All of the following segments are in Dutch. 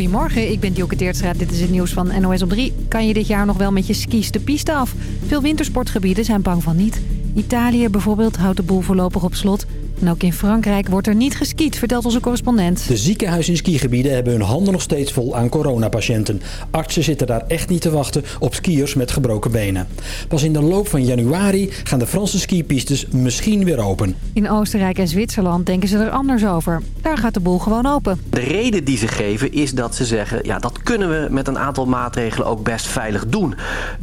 Goedemorgen, ik ben Dioke Teertstra. Dit is het nieuws van NOS op 3. Kan je dit jaar nog wel met je skis de piste af? Veel wintersportgebieden zijn bang van niet. Italië bijvoorbeeld houdt de boel voorlopig op slot. En ook in Frankrijk wordt er niet geskiet, vertelt onze correspondent. De ziekenhuizen in skigebieden hebben hun handen nog steeds vol aan coronapatiënten. Artsen zitten daar echt niet te wachten op skiers met gebroken benen. Pas in de loop van januari gaan de Franse skipistes misschien weer open. In Oostenrijk en Zwitserland denken ze er anders over. Daar gaat de boel gewoon open. De reden die ze geven is dat ze zeggen... ja, dat kunnen we met een aantal maatregelen ook best veilig doen.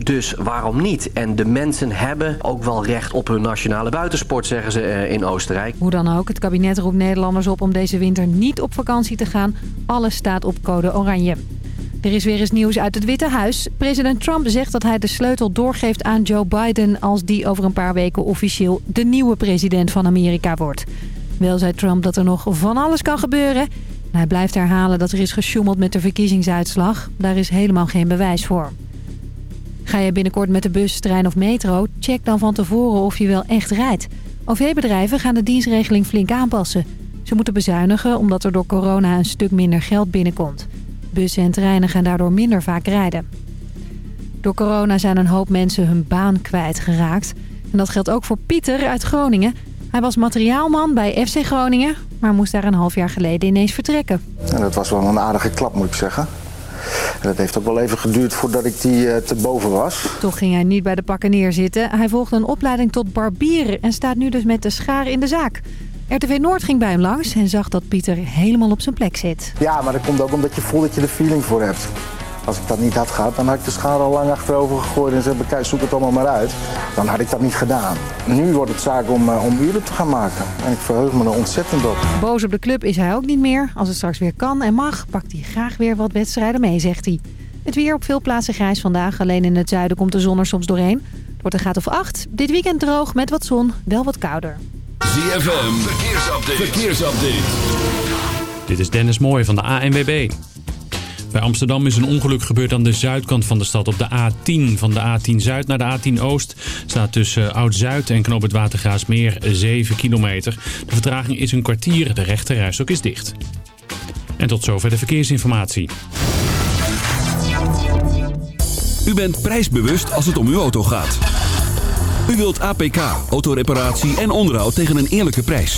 Dus waarom niet? En de mensen hebben ook wel recht op hun nationale buitensport, zeggen ze eh, in Oostenrijk. Hoe dan ook, het kabinet roept Nederlanders op om deze winter niet op vakantie te gaan. Alles staat op code oranje. Er is weer eens nieuws uit het Witte Huis. President Trump zegt dat hij de sleutel doorgeeft aan Joe Biden... als die over een paar weken officieel de nieuwe president van Amerika wordt. Wel zei Trump dat er nog van alles kan gebeuren. Hij blijft herhalen dat er is gesjoemeld met de verkiezingsuitslag. Daar is helemaal geen bewijs voor. Ga je binnenkort met de bus, trein of metro? Check dan van tevoren of je wel echt rijdt. OV-bedrijven gaan de dienstregeling flink aanpassen. Ze moeten bezuinigen omdat er door corona een stuk minder geld binnenkomt. Bussen en treinen gaan daardoor minder vaak rijden. Door corona zijn een hoop mensen hun baan kwijtgeraakt. En dat geldt ook voor Pieter uit Groningen. Hij was materiaalman bij FC Groningen, maar moest daar een half jaar geleden ineens vertrekken. En dat was wel een aardige klap moet ik zeggen. En dat heeft ook wel even geduurd voordat ik die eh, te boven was. Toch ging hij niet bij de pakken neerzitten. Hij volgde een opleiding tot barbier en staat nu dus met de schaar in de zaak. RTV Noord ging bij hem langs en zag dat Pieter helemaal op zijn plek zit. Ja, maar dat komt ook omdat je voelt dat je er feeling voor hebt. Als ik dat niet had gehad, dan had ik de schaar al lang achterover gegooid en zei, kijk, zoek het allemaal maar uit. Dan had ik dat niet gedaan. Nu wordt het zaak om, uh, om uren te gaan maken. En ik verheug me er ontzettend op. Boos op de club is hij ook niet meer. Als het straks weer kan en mag, pakt hij graag weer wat wedstrijden mee, zegt hij. Het weer op veel plaatsen grijs vandaag. Alleen in het zuiden komt de zon er soms doorheen. Het wordt een graad of 8. Dit weekend droog met wat zon, wel wat kouder. ZFM, verkeersupdate. verkeersupdate. Dit is Dennis Mooij van de ANWB. Bij Amsterdam is een ongeluk gebeurd aan de zuidkant van de stad. Op de A10 van de A10 Zuid naar de A10 Oost staat tussen Oud-Zuid en Knoop het Watergraasmeer 7 kilometer. De vertraging is een kwartier, de rechterrijstok is dicht. En tot zover de verkeersinformatie. U bent prijsbewust als het om uw auto gaat. U wilt APK, autoreparatie en onderhoud tegen een eerlijke prijs.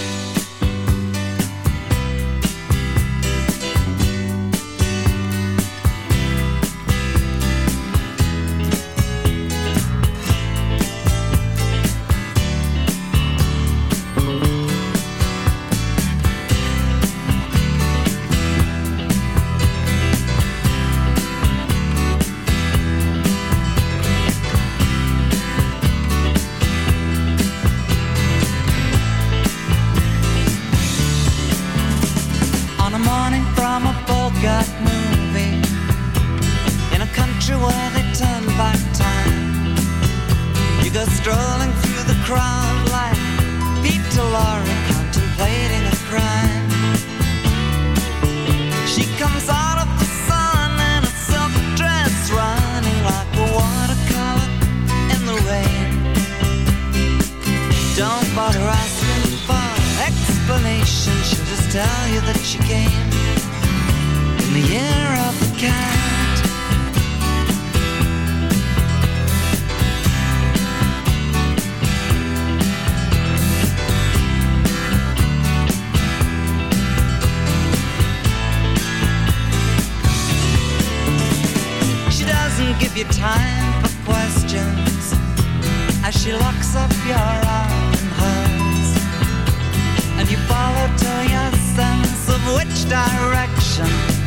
From a Bogart movie In a country where they turn back time. You go strolling through the crowd like Peter Laura contemplating a crime. She comes out of the sun in a silk dress Running like a watercolor in the rain. Don't bother asking for explanation She'll just tell you that she came The year of the cat. She doesn't give you time for questions As she locks up your hers. And you follow sense of which direction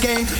Game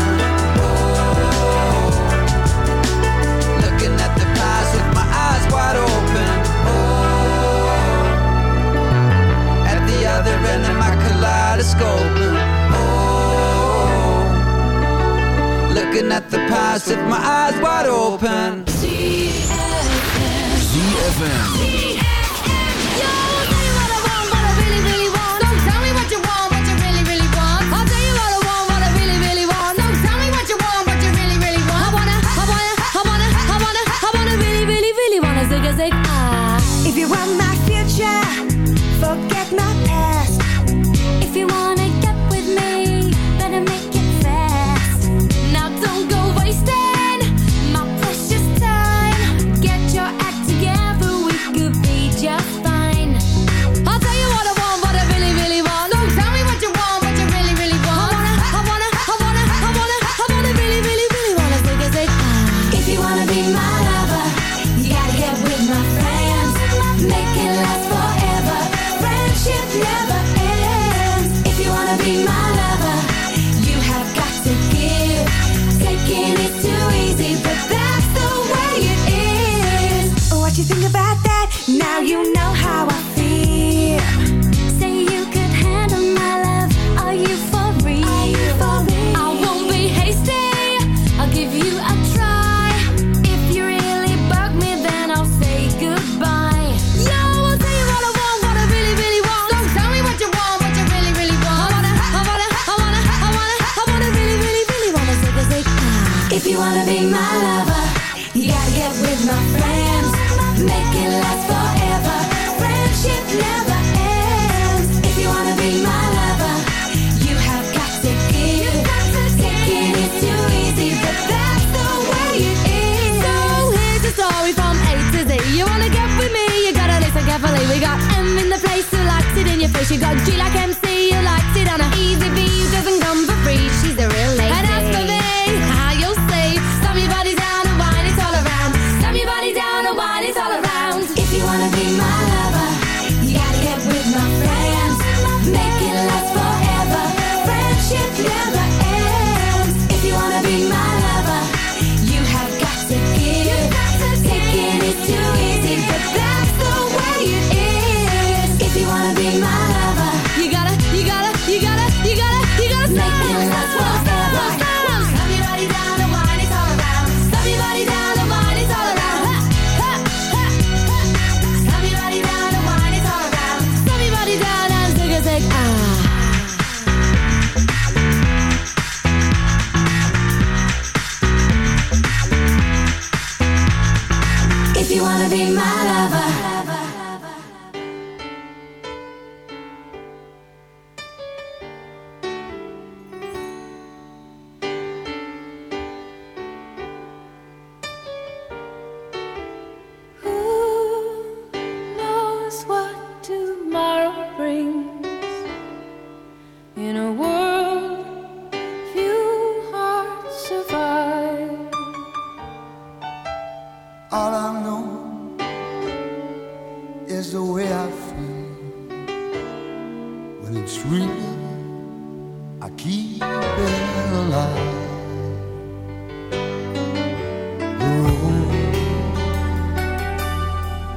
She got G like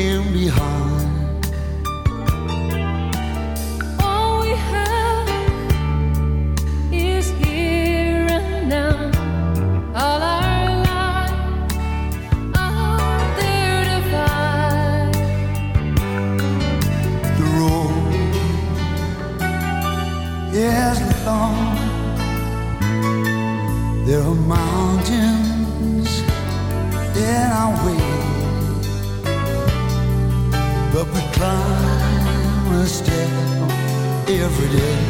can be Yeah.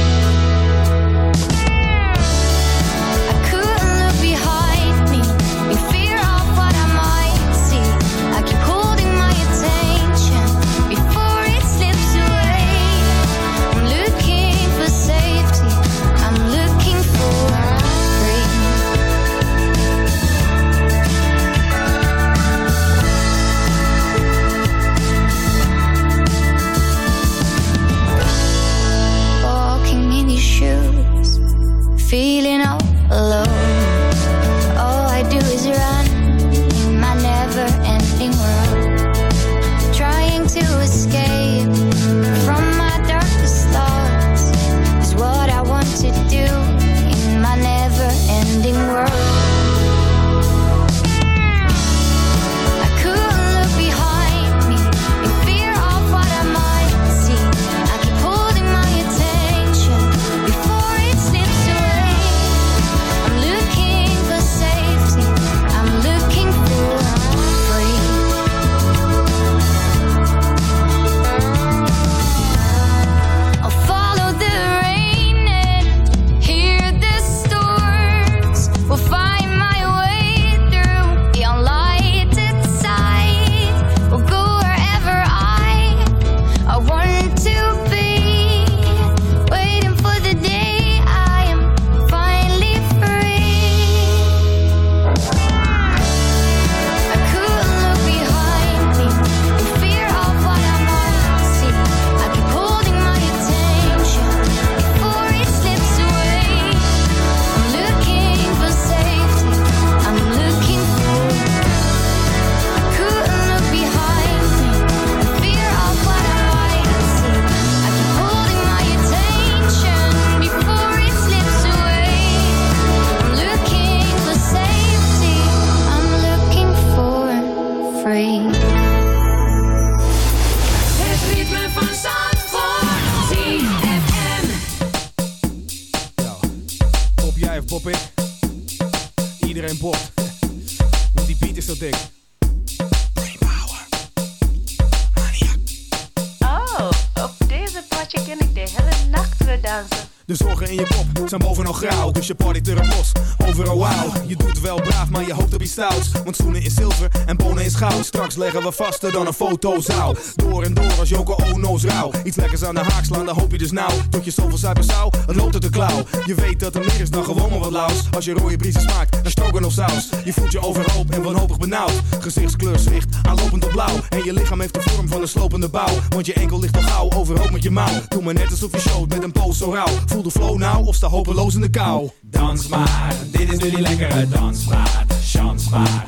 Dan een fotozaal. Door en door als Joko Ono's rauw. Iets lekkers aan de haak slaan, dan hoop je dus nou. Tot je zoveel zuipen zou, het loopt uit de klauw. Je weet dat er meer is dan gewoon maar wat laus. Als je rode briezen smaakt, dan stroken of saus. Je voelt je overhoop en wanhopig benauwd. Gezichtskleur zwicht, aanlopend op blauw. En je lichaam heeft de vorm van een slopende bouw. Want je enkel ligt al gauw, overhoop met je mouw. Doe maar net alsof je showt met een poos zo rauw. Voel de flow nou of sta hopeloos in de kou. Dans maar, dit is nu die lekkere dansmaat. Chans maar,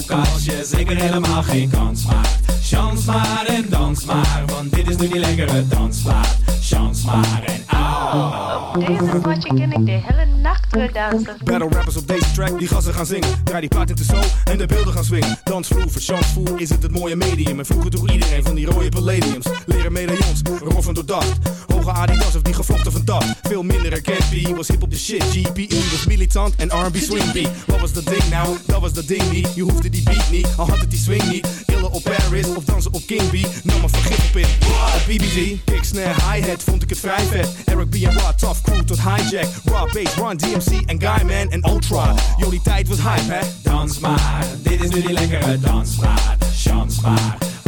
ook als je zeker helemaal geen kans maakt. Chans maar en dans maar, want dit is nu die lekkere dansmaat. Chans maar en au. Op deze potje ken ik de hele nacht weer dansen. Battle rappers op deze track, die gassen gaan zingen. Draai die plaat in de zo en de beelden gaan swingen. Dansvloer, voor chansvoer is het het mooie medium. En vroeger droeg iedereen van die rode palladiums. Leren medaillons, roffen door dacht. Hoge Adidas of die gevlochten van dat. Veel minder herkend, was hip op de shit. GPE was militant en R&B swing beat. Wat was dat ding nou? Dat was dat ding niet. Je hoefde die beat niet, al had het die swing niet. Illen op Paris of dansen op King B. Nam maar vergif op in. Op BBG, kick, snare, hi-hat vond ik het vrij vet. Eric B en Rod, tough crew tot hijack. Raw bass, Run DMC en Guyman en Ultra. Die tijd was hype, hè? Dans maar, dit is nu die lekkere dansmaat. Chans maar,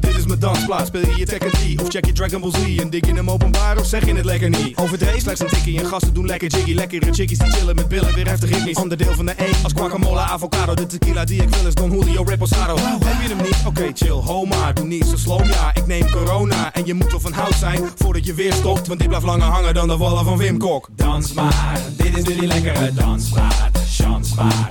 Want dit is mijn dansplaats. Speel je je Tekken 3 of check je Dragon Ball Z En dik je hem openbaar of zeg je het lekker niet? Overdreven slechts een tikkie en gasten doen lekker jiggy. Lekkere chickies die chillen met billen, weer heftig ritmisch Onderdeel van de E als guacamole, avocado De tequila die ik wil is Don Julio Reposado. Heb je hem niet? Oké chill, ho maar, doe niet zo slow Ja, ik neem corona en je moet wel van hout zijn Voordat je weer stopt, want dit blijft langer hangen dan de wallen van Wim Kok. Dans maar, dit is nu die lekkere dansplaat. Chans maar,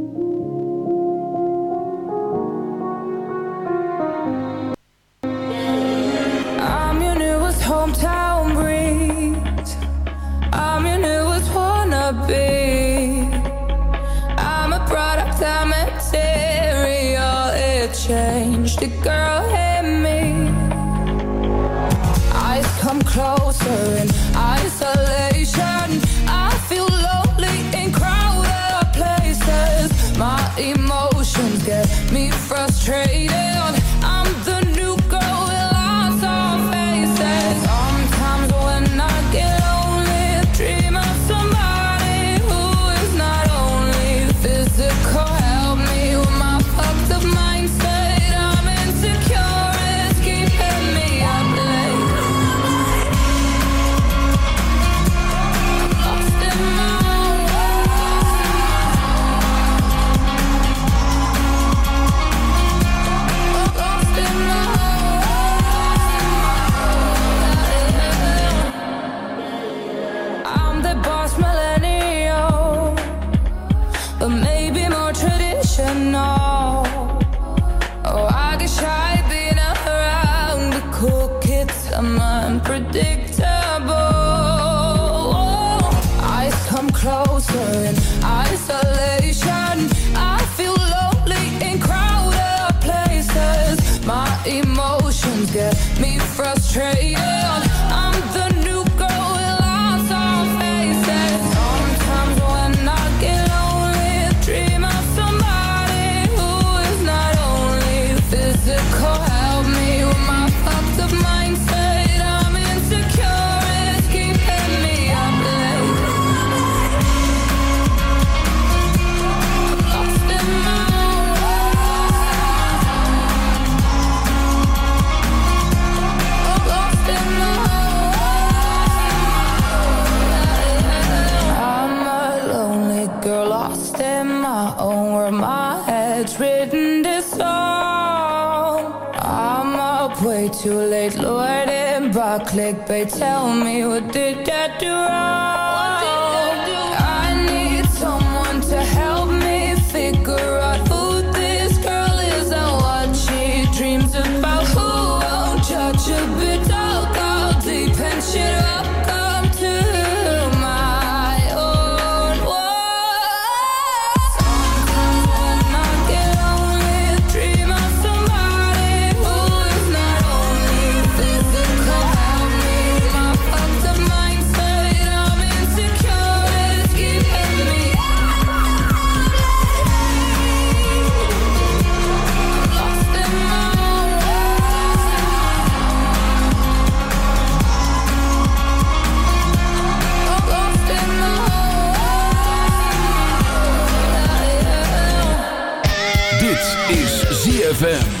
hometown breeze. I'm it newest wannabe. be. I'm a product, I'm material. It changed the girl in me. Eyes come closer and clickbait. Tell me what did I do wrong? FM.